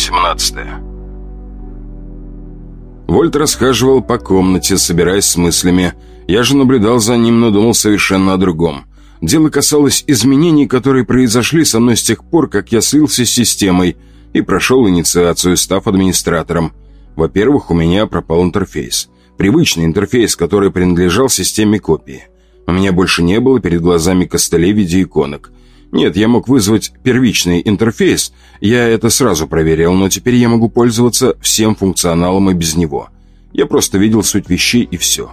18 Вольт расхаживал по комнате, собираясь с мыслями. Я же наблюдал за ним, но думал совершенно о другом. Дело касалось изменений, которые произошли со мной с тех пор, как я слился с системой и прошел инициацию, став администратором. Во-первых, у меня пропал интерфейс. Привычный интерфейс, который принадлежал системе копии. У меня больше не было перед глазами костылей в виде иконок. Нет, я мог вызвать первичный интерфейс, я это сразу проверил, но теперь я могу пользоваться всем функционалом и без него. Я просто видел суть вещей и все.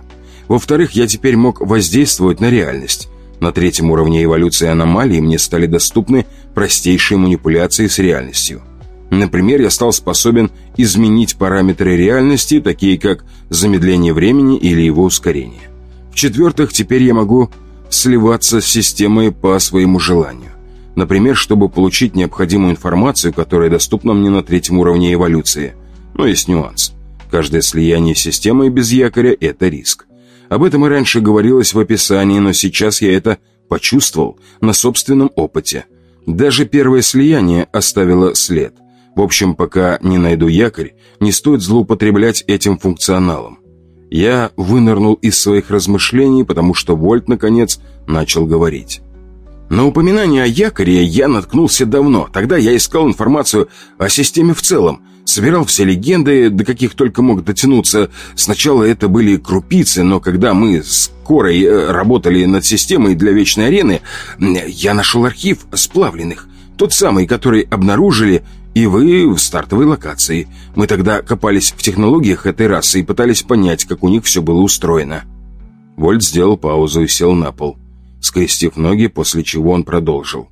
Во-вторых, я теперь мог воздействовать на реальность. На третьем уровне эволюции аномалий мне стали доступны простейшие манипуляции с реальностью. Например, я стал способен изменить параметры реальности, такие как замедление времени или его ускорение. В-четвертых, теперь я могу сливаться с системой по своему желанию. Например, чтобы получить необходимую информацию, которая доступна мне на третьем уровне эволюции. Но есть нюанс. Каждое слияние с системой без якоря – это риск. Об этом и раньше говорилось в описании, но сейчас я это почувствовал на собственном опыте. Даже первое слияние оставило след. В общем, пока не найду якорь, не стоит злоупотреблять этим функционалом. Я вынырнул из своих размышлений, потому что Вольт, наконец, начал говорить. На упоминание о якоре я наткнулся давно. Тогда я искал информацию о системе в целом. Собирал все легенды, до каких только мог дотянуться. Сначала это были крупицы, но когда мы с Корой э, работали над системой для Вечной Арены, я нашел архив сплавленных. Тот самый, который обнаружили и вы в стартовой локации. Мы тогда копались в технологиях этой расы и пытались понять, как у них все было устроено». Вольт сделал паузу и сел на пол, скрестив ноги, после чего он продолжил.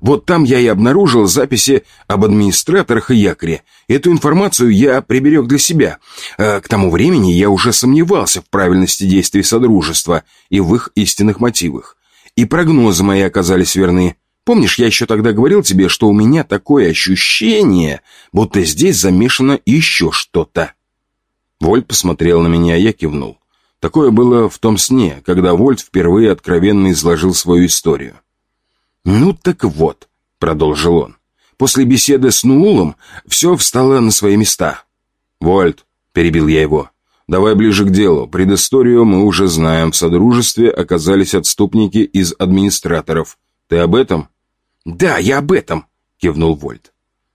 «Вот там я и обнаружил записи об администраторах и якоре. Эту информацию я приберег для себя. А к тому времени я уже сомневался в правильности действий Содружества и в их истинных мотивах. И прогнозы мои оказались верны. Помнишь, я еще тогда говорил тебе, что у меня такое ощущение, будто здесь замешано еще что-то?» Вольт посмотрел на меня, я кивнул. Такое было в том сне, когда Вольт впервые откровенно изложил свою историю. «Ну так вот», — продолжил он, — «после беседы с Нуулом все встало на свои места». «Вольт», — перебил я его, — «давай ближе к делу. Предысторию мы уже знаем. В Содружестве оказались отступники из администраторов. Ты об этом?» «Да, я об этом», — кивнул Вольт.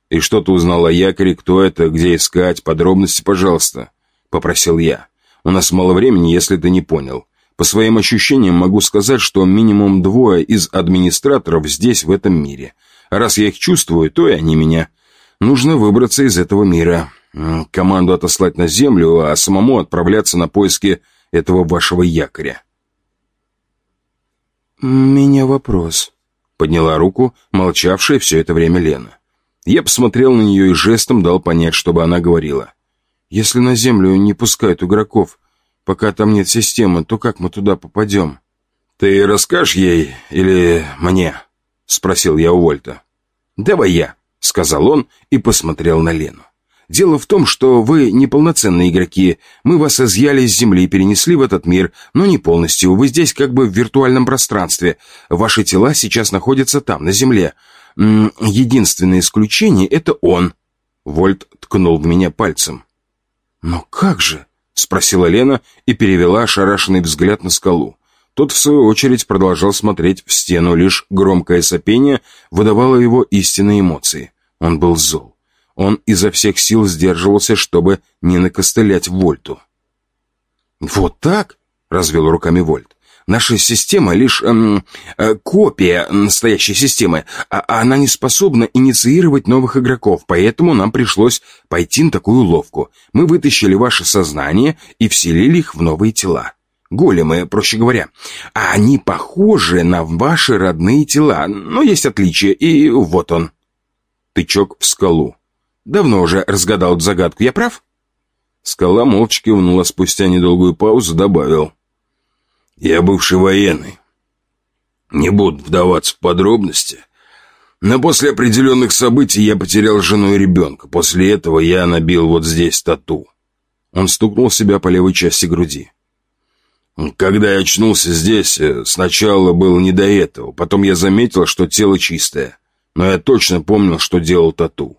«И что ты узнал о якоре, кто это, где искать, подробности, пожалуйста», — попросил я. «У нас мало времени, если ты не понял. По своим ощущениям могу сказать, что минимум двое из администраторов здесь, в этом мире. А раз я их чувствую, то и они меня. Нужно выбраться из этого мира. Команду отослать на Землю, а самому отправляться на поиски этого вашего якоря». «У меня вопрос», Подняла руку, молчавшая все это время Лена. Я посмотрел на нее и жестом дал понять, чтобы она говорила. «Если на Землю не пускают игроков, пока там нет системы, то как мы туда попадем?» «Ты расскажешь ей или мне?» — спросил я у Вольта. «Давай я», — сказал он и посмотрел на Лену. Дело в том, что вы неполноценные игроки. Мы вас изъяли с Земли и перенесли в этот мир, но не полностью. Вы здесь как бы в виртуальном пространстве. Ваши тела сейчас находятся там, на Земле. Единственное исключение — это он». Вольт ткнул в меня пальцем. «Но как же?» — спросила Лена и перевела ошарашенный взгляд на скалу. Тот, в свою очередь, продолжал смотреть в стену, лишь громкое сопение выдавало его истинные эмоции. Он был зол. Он изо всех сил сдерживался, чтобы не накостылять Вольту. «Вот так?» — развел руками Вольт. «Наша система лишь эм, э, копия настоящей системы, а она не способна инициировать новых игроков, поэтому нам пришлось пойти на такую ловку. Мы вытащили ваше сознание и вселили их в новые тела. Големы, проще говоря. А они похожи на ваши родные тела, но есть отличия, и вот он». Тычок в скалу. Давно уже разгадал эту загадку, я прав?» Скала молча кивнула, спустя недолгую паузу добавил. «Я бывший военный. Не буду вдаваться в подробности, но после определенных событий я потерял жену и ребенка. После этого я набил вот здесь тату». Он стукнул себя по левой части груди. Когда я очнулся здесь, э, сначала было не до этого. Потом я заметил, что тело чистое. Но я точно помнил, что делал тату.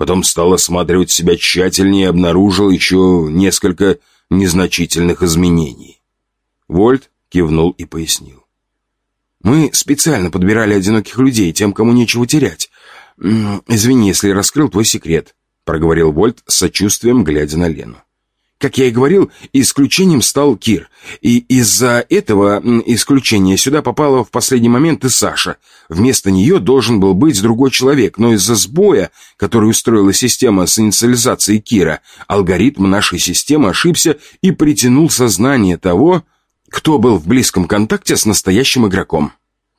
Потом стал осматривать себя тщательнее и обнаружил еще несколько незначительных изменений. Вольт кивнул и пояснил. «Мы специально подбирали одиноких людей, тем, кому нечего терять. Извини, если раскрыл твой секрет», — проговорил Вольт с сочувствием, глядя на Лену. Как я и говорил, исключением стал Кир. И из-за этого исключения сюда попала в последний момент и Саша. Вместо нее должен был быть другой человек, но из-за сбоя, который устроила система с инициализацией Кира, алгоритм нашей системы ошибся и притянул сознание того, кто был в близком контакте с настоящим игроком.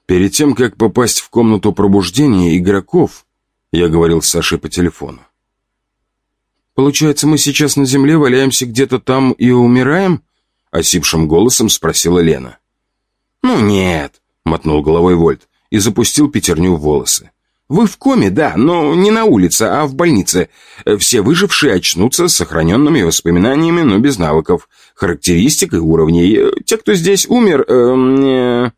Перед тем, как попасть в комнату пробуждения игроков, я говорил с Сашей по телефону. «Получается, мы сейчас на земле валяемся где-то там и умираем?» — осипшим голосом спросила Лена. «Ну нет», — мотнул головой Вольт и запустил пятерню в волосы. «Вы в коме, да, но не на улице, а в больнице. Все выжившие очнутся с сохраненными воспоминаниями, но без навыков, характеристик и уровней. Те, кто здесь умер, э,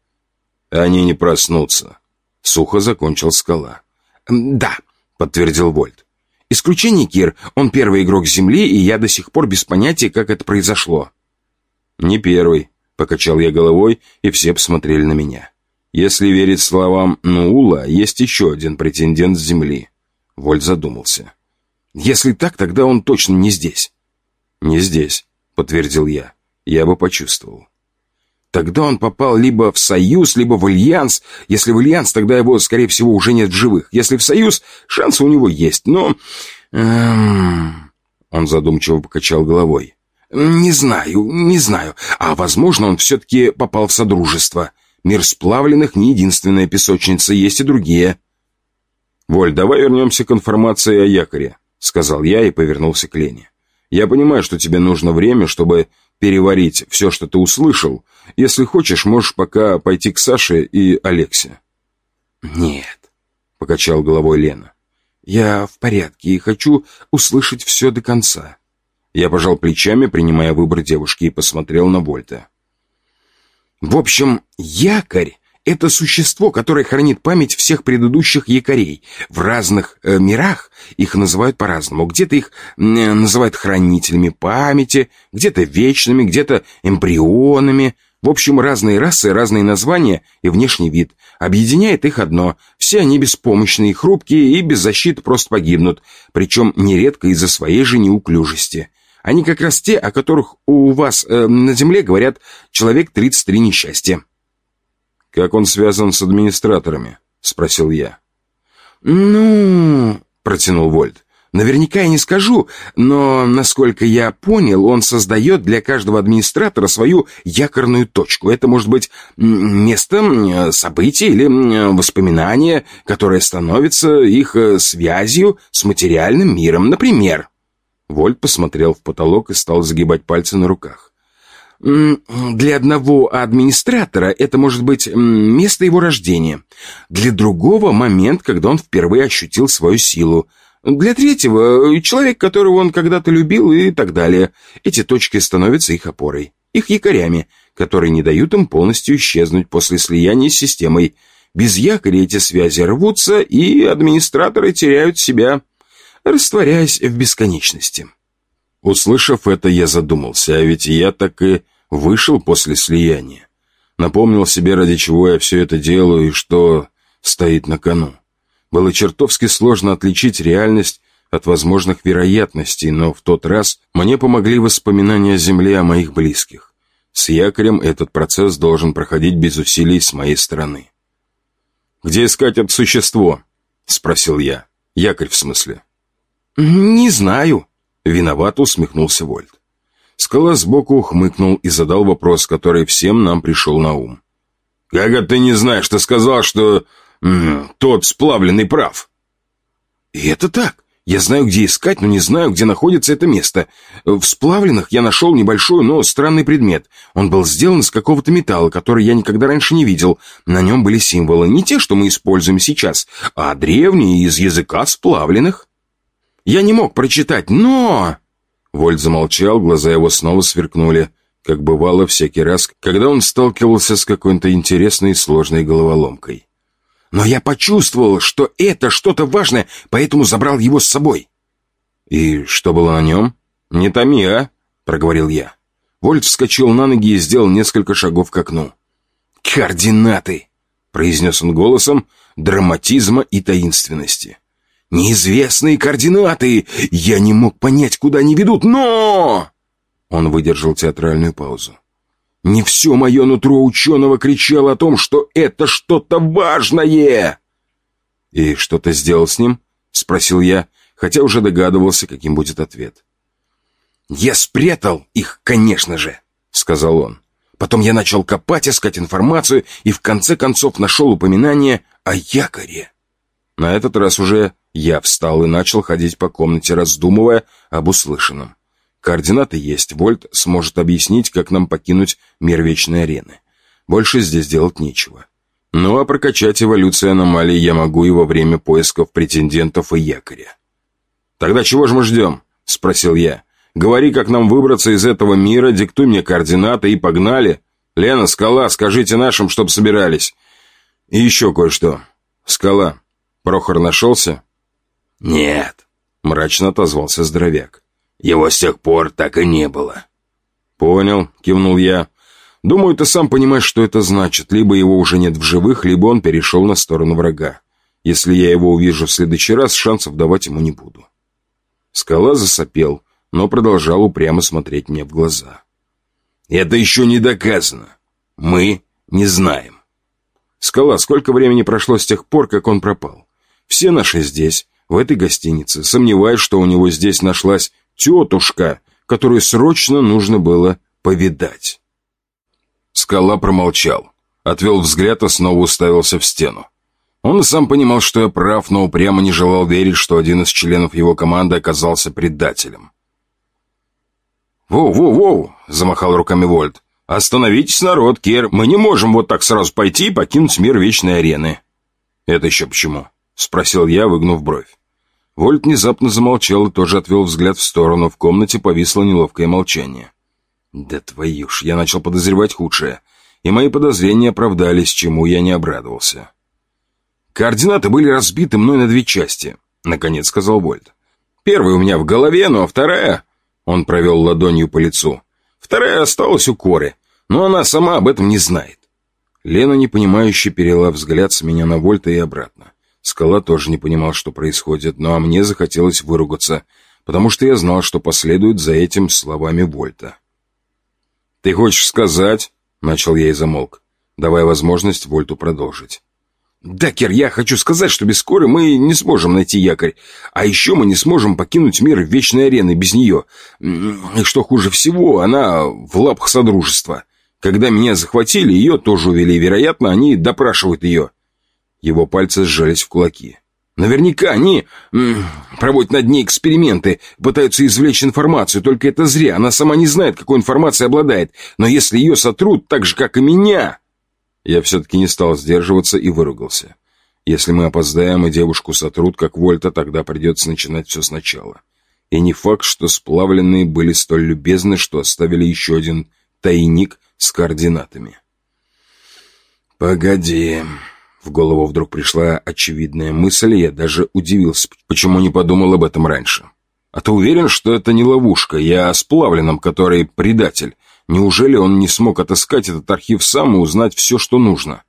э... Они не проснутся», — сухо закончил скала. «Да», — подтвердил Вольт. Исключение Кир. Он первый игрок Земли, и я до сих пор без понятия, как это произошло. Не первый, покачал я головой, и все посмотрели на меня. Если верить словам Нуула, есть еще один претендент с Земли. Вольт задумался. Если так, тогда он точно не здесь. Не здесь, подтвердил я. Я бы почувствовал. Тогда он попал либо в Союз, либо в Альянс. Если в Альянс, тогда его, скорее всего, уже нет в живых. Если в Союз, шансы у него есть, но... Эм... Он задумчиво покачал головой. «Не знаю, не знаю. А, возможно, он все-таки попал в Содружество. Мир сплавленных не единственная песочница, есть и другие». «Воль, давай вернемся к информации о якоре», — сказал я и повернулся к Лене. «Я понимаю, что тебе нужно время, чтобы переварить все, что ты услышал. Если хочешь, можешь пока пойти к Саше и Алексе». «Нет», — покачал головой Лена. «Я в порядке и хочу услышать все до конца». Я пожал плечами, принимая выбор девушки, и посмотрел на Вольта. «В общем, якорь это существо, которое хранит память всех предыдущих якорей. В разных э, мирах их называют по-разному. Где-то их э, называют хранителями памяти, где-то вечными, где-то эмбрионами. В общем, разные расы, разные названия и внешний вид. Объединяет их одно. Все они беспомощные, хрупкие и без защиты просто погибнут. Причем нередко из-за своей же неуклюжести. Они как раз те, о которых у вас э, на Земле говорят «человек 33 несчастья». «Как он связан с администраторами?» — спросил я. «Ну...» — протянул Вольт. «Наверняка я не скажу, но, насколько я понял, он создает для каждого администратора свою якорную точку. Это может быть место, событие или воспоминание, которое становится их э, связью с материальным миром. Например...» Вольт посмотрел в потолок и стал загибать пальцы на руках. Для одного администратора это может быть место его рождения. Для другого – момент, когда он впервые ощутил свою силу. Для третьего – человек, которого он когда-то любил и так далее. Эти точки становятся их опорой, их якорями, которые не дают им полностью исчезнуть после слияния с системой. Без якоря эти связи рвутся, и администраторы теряют себя, растворяясь в бесконечности. Услышав это, я задумался, а ведь я так и Вышел после слияния. Напомнил себе, ради чего я все это делаю и что стоит на кону. Было чертовски сложно отличить реальность от возможных вероятностей, но в тот раз мне помогли воспоминания о Земле о моих близких. С якорем этот процесс должен проходить без усилий с моей стороны. «Где искать это существо?» — спросил я. «Якорь, в смысле?» «Не знаю», — виноват усмехнулся Вольт. Скала сбоку ухмыкнул и задал вопрос, который всем нам пришел на ум. «Как это ты не знаешь? Ты сказал, что тот сплавленный прав». «И это так. Я знаю, где искать, но не знаю, где находится это место. В сплавленных я нашел небольшой, но странный предмет. Он был сделан из какого-то металла, который я никогда раньше не видел. На нем были символы, не те, что мы используем сейчас, а древние, из языка сплавленных. Я не мог прочитать, но...» Вольт замолчал, глаза его снова сверкнули, как бывало всякий раз, когда он сталкивался с какой-то интересной и сложной головоломкой. «Но я почувствовал, что это что-то важное, поэтому забрал его с собой». «И что было на нем?» «Не томи, а?» — проговорил я. Вольт вскочил на ноги и сделал несколько шагов к окну. «Координаты!» — произнес он голосом драматизма и таинственности. «Неизвестные координаты! Я не мог понять, куда они ведут, но...» Он выдержал театральную паузу. «Не все мое нутро ученого кричало о том, что это что-то важное!» «И что ты сделал с ним?» — спросил я, хотя уже догадывался, каким будет ответ. «Я спрятал их, конечно же», — сказал он. Потом я начал копать, искать информацию и в конце концов нашел упоминание о якоре. На этот раз уже я встал и начал ходить по комнате, раздумывая об услышанном. Координаты есть, Вольт сможет объяснить, как нам покинуть мир Вечной Арены. Больше здесь делать нечего. Ну а прокачать эволюцию аномалий я могу и во время поисков претендентов и якоря. «Тогда чего же мы ждем?» — спросил я. «Говори, как нам выбраться из этого мира, диктуй мне координаты и погнали. Лена, Скала, скажите нашим, чтоб собирались. И еще кое-что. Скала, Прохор нашелся?» «Нет», — мрачно отозвался здоровяк. «Его с тех пор так и не было». «Понял», — кивнул я. «Думаю, ты сам понимаешь, что это значит. Либо его уже нет в живых, либо он перешел на сторону врага. Если я его увижу в следующий раз, шансов давать ему не буду». Скала засопел, но продолжал упрямо смотреть мне в глаза. «Это еще не доказано. Мы не знаем». «Скала, сколько времени прошло с тех пор, как он пропал? Все наши здесь, в этой гостинице. Сомневаюсь, что у него здесь нашлась тетушка, которую срочно нужно было повидать». Скала промолчал, отвел взгляд и снова уставился в стену. Он сам понимал, что я прав, но упрямо не желал верить, что один из членов его команды оказался предателем. «Воу-воу-воу!» — замахал руками Вольт. «Остановитесь, народ, Кер! Мы не можем вот так сразу пойти и покинуть мир Вечной Арены!» «Это еще почему?» — спросил я, выгнув бровь. Вольт внезапно замолчал и тоже отвел взгляд в сторону. В комнате повисло неловкое молчание. «Да твою ж!» Я начал подозревать худшее. И мои подозрения оправдались, чему я не обрадовался. «Координаты были разбиты мной на две части», — наконец сказал Вольт. «Первая у меня в голове, ну а вторая...» Он провел ладонью по лицу. «Вторая осталась у Коры, но она сама об этом не знает». Лена, непонимающе, перела взгляд с меня на Вольта и обратно. Скала тоже не понимал, что происходит, но а мне захотелось выругаться, потому что я знал, что последует за этим словами Вольта. «Ты хочешь сказать...» — начал я и замолк, давая возможность Вольту продолжить. «Дакер, я хочу сказать, что без Коры мы не сможем найти якорь. А еще мы не сможем покинуть мир вечной арены без нее. И что хуже всего, она в лапах Содружества. Когда меня захватили, ее тоже увели. Вероятно, они допрашивают ее». Его пальцы сжались в кулаки. «Наверняка они проводят над ней эксперименты, пытаются извлечь информацию, только это зря. Она сама не знает, какой информацией обладает. Но если ее сотрут, так же, как и меня...» Я все-таки не стал сдерживаться и выругался. Если мы опоздаем и девушку сотрут, как Вольта, тогда придется начинать все сначала. И не факт, что сплавленные были столь любезны, что оставили еще один тайник с координатами. «Погоди...» В голову вдруг пришла очевидная мысль, и я даже удивился, почему не подумал об этом раньше. А ты уверен, что это не ловушка? Я о сплавленном, который предатель. Неужели он не смог отыскать этот архив сам и узнать все, что нужно?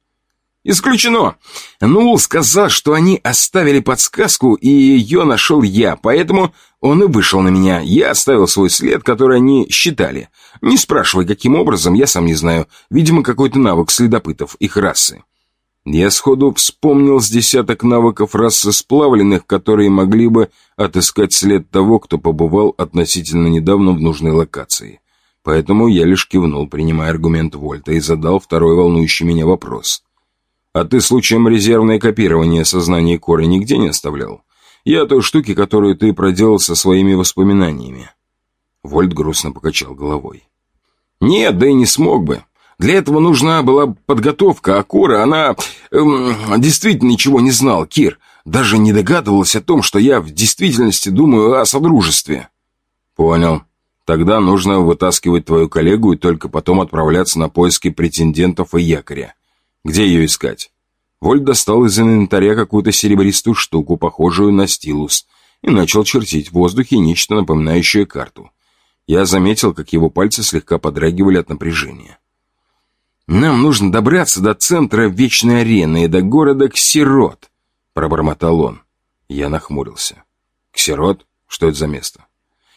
«Исключено! Нул сказал, что они оставили подсказку, и ее нашел я, поэтому он и вышел на меня. Я оставил свой след, который они считали. Не спрашивай, каким образом, я сам не знаю. Видимо, какой-то навык следопытов, их расы». Я сходу вспомнил с десяток навыков расы сплавленных, которые могли бы отыскать след того, кто побывал относительно недавно в нужной локации. Поэтому я лишь кивнул, принимая аргумент Вольта, и задал второй волнующий меня вопрос. «А ты случаем резервное копирование сознания Коры нигде не оставлял? Я той штуке, которую ты проделал со своими воспоминаниями». Вольт грустно покачал головой. «Нет, да и не смог бы. Для этого нужна была подготовка, а Кора, она эм, действительно ничего не знал, Кир. Даже не догадывалась о том, что я в действительности думаю о содружестве». «Понял», Тогда нужно вытаскивать твою коллегу и только потом отправляться на поиски претендентов и якоря. Где ее искать? Вольт достал из инвентаря какую-то серебристую штуку, похожую на стилус, и начал чертить в воздухе нечто напоминающее карту. Я заметил, как его пальцы слегка подрагивали от напряжения. «Нам нужно добраться до центра Вечной Арены и до города Ксирот», — пробормотал он. Я нахмурился. «Ксирот? Что это за место?»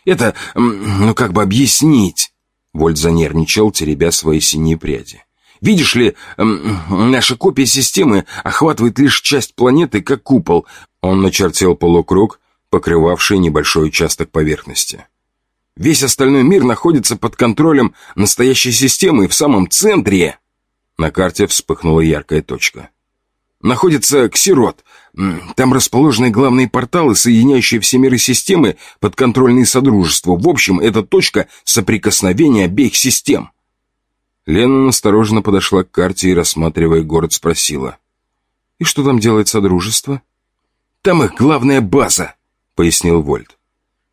«Это, ну как бы объяснить?» Вольт занервничал, теребя свои синие пряди. «Видишь ли, наша копия системы охватывает лишь часть планеты, как купол». Он начертил полукруг, покрывавший небольшой участок поверхности. Весь остальной мир находится под контролем настоящей системы и в самом центре. На карте вспыхнула яркая точка. Находится Ксирот. Там расположены главные порталы, соединяющие все миры системы, подконтрольные Содружеству. В общем, это точка соприкосновения обеих систем. Лена настороженно подошла к карте и, рассматривая город, спросила. «И что там делает Содружество?» «Там их главная база», — пояснил Вольт.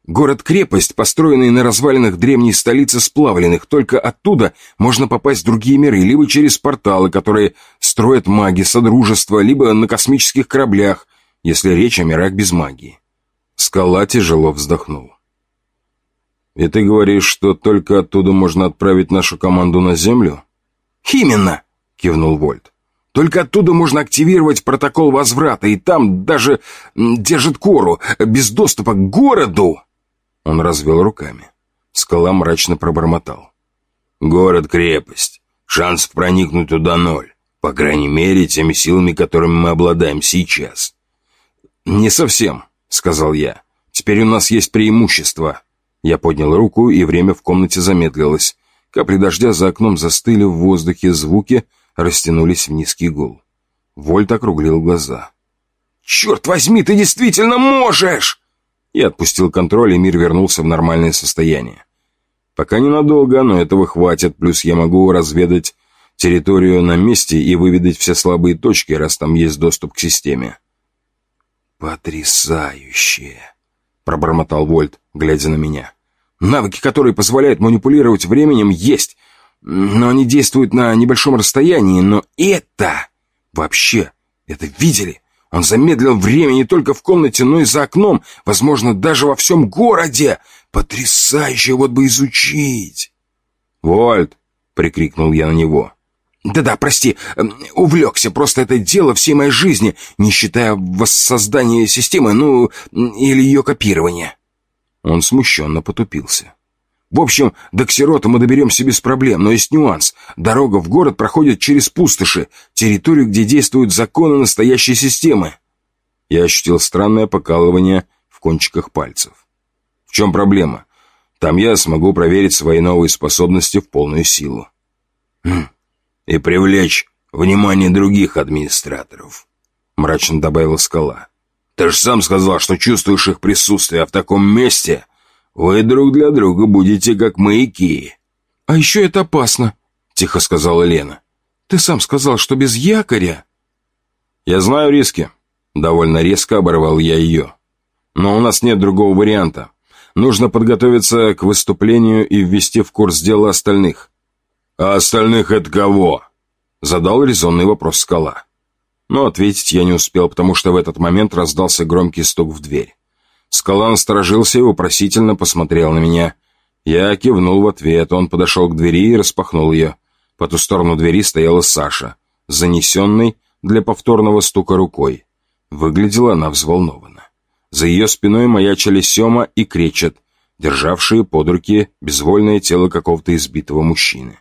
Город-крепость, построенный на развалинах древней столицы сплавленных, только оттуда можно попасть в другие миры, либо через порталы, которые строят маги Содружества, либо на космических кораблях, если речь о мирах без магии. Скала тяжело вздохнул. «И ты говоришь, что только оттуда можно отправить нашу команду на Землю?» «Именно!» — кивнул Вольт. «Только оттуда можно активировать протокол возврата, и там даже держит кору, без доступа к городу!» Он развел руками. Скала мрачно пробормотал. «Город-крепость. Шансов проникнуть туда ноль. По крайней мере, теми силами, которыми мы обладаем сейчас». «Не совсем», — сказал я. «Теперь у нас есть преимущество». Я поднял руку, и время в комнате замедлилось. Капли дождя за окном застыли в воздухе, звуки растянулись в низкий гул. Вольт округлил глаза. «Черт возьми, ты действительно можешь!» Я отпустил контроль, и мир вернулся в нормальное состояние. Пока ненадолго, но этого хватит, плюс я могу разведать территорию на месте и выведать все слабые точки, раз там есть доступ к системе. «Потрясающе!» — пробормотал Вольт, глядя на меня. «Навыки, которые позволяют манипулировать временем, есть, но они действуют на небольшом расстоянии, но это... Вообще, это видели? Он замедлил время не только в комнате, но и за окном, возможно, даже во всем городе. Потрясающе, вот бы изучить. «Вольт!» — прикрикнул я на него. «Да-да, прости, эм, увлекся, просто это дело всей моей жизни, не считая воссоздания системы, ну, или ее копирования». Он смущенно потупился. В общем, до Ксерота мы доберемся без проблем, но есть нюанс. Дорога в город проходит через пустоши, территорию, где действуют законы настоящей системы. Я ощутил странное покалывание в кончиках пальцев. В чем проблема? Там я смогу проверить свои новые способности в полную силу. Хм. И привлечь внимание других администраторов, мрачно добавил скала. Ты же сам сказал, что чувствуешь их присутствие, а в таком месте вы друг для друга будете как маяки». «А еще это опасно», — тихо сказала Лена. «Ты сам сказал, что без якоря...» «Я знаю риски», — довольно резко оборвал я ее. «Но у нас нет другого варианта. Нужно подготовиться к выступлению и ввести в курс дела остальных». «А остальных это кого?» — задал резонный вопрос скала. Но ответить я не успел, потому что в этот момент раздался громкий стук в дверь. Скала насторожился и вопросительно посмотрел на меня. Я кивнул в ответ, он подошел к двери и распахнул ее. По ту сторону двери стояла Саша, занесенной для повторного стука рукой. Выглядела она взволнованно. За ее спиной маячили Сема и Кречет, державшие под руки безвольное тело какого-то избитого мужчины.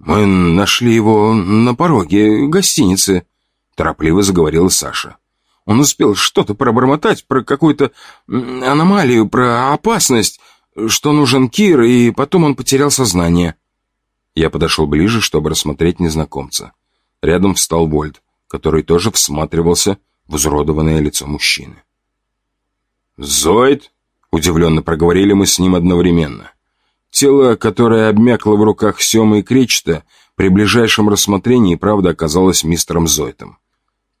«Мы нашли его на пороге гостиницы», — торопливо заговорила Саша. Он успел что-то пробормотать про какую-то аномалию, про опасность, что нужен Кир, и потом он потерял сознание. Я подошел ближе, чтобы рассмотреть незнакомца. Рядом встал Вольт, который тоже всматривался в изуродованное лицо мужчины. «Зоид?» — удивленно проговорили мы с ним одновременно. Тело, которое обмякло в руках Сёмы и Кречета, при ближайшем рассмотрении, правда, оказалось мистером Зойтом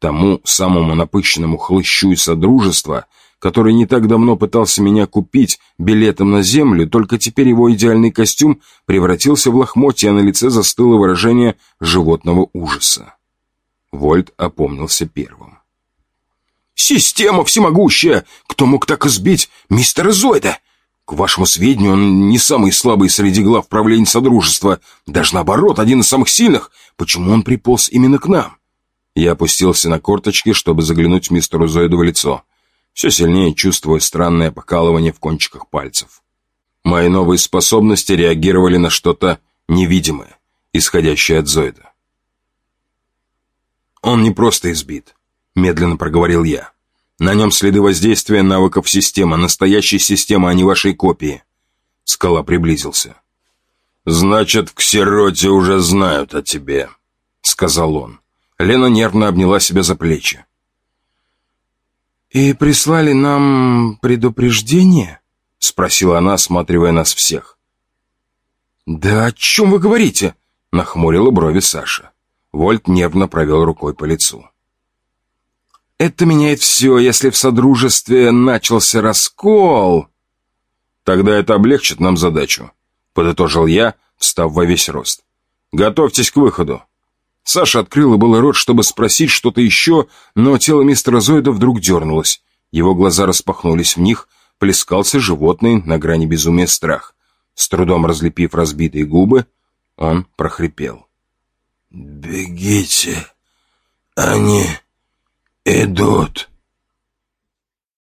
тому самому напыщенному хлыщу и содружества, который не так давно пытался меня купить билетом на землю, только теперь его идеальный костюм превратился в лохмотья, а на лице застыло выражение животного ужаса. Вольт опомнился первым. Система всемогущая! Кто мог так избить мистера Зойда? К вашему сведению, он не самый слабый среди глав правления Содружества. Даже наоборот, один из самых сильных. Почему он приполз именно к нам? Я опустился на корточки, чтобы заглянуть мистеру Зойду в лицо. Все сильнее чувствуя странное покалывание в кончиках пальцев. Мои новые способности реагировали на что-то невидимое, исходящее от Зойда. «Он не просто избит», — медленно проговорил я. «На нем следы воздействия навыков системы, настоящей системы, а не вашей копии». Скала приблизился. «Значит, к сироте уже знают о тебе», — сказал он. Лена нервно обняла себя за плечи. «И прислали нам предупреждение?» — спросила она, осматривая нас всех. «Да о чем вы говорите?» — нахмурила брови Саша. Вольт нервно провел рукой по лицу. «Это меняет все, если в Содружестве начался раскол». «Тогда это облегчит нам задачу», — подытожил я, встав во весь рост. «Готовьтесь к выходу». Саша открыла было рот, чтобы спросить что-то еще, но тело мистера Зоида вдруг дернулось. Его глаза распахнулись в них, плескался животный на грани безумия страх. С трудом разлепив разбитые губы, он прохрипел. «Бегите! Они идут!»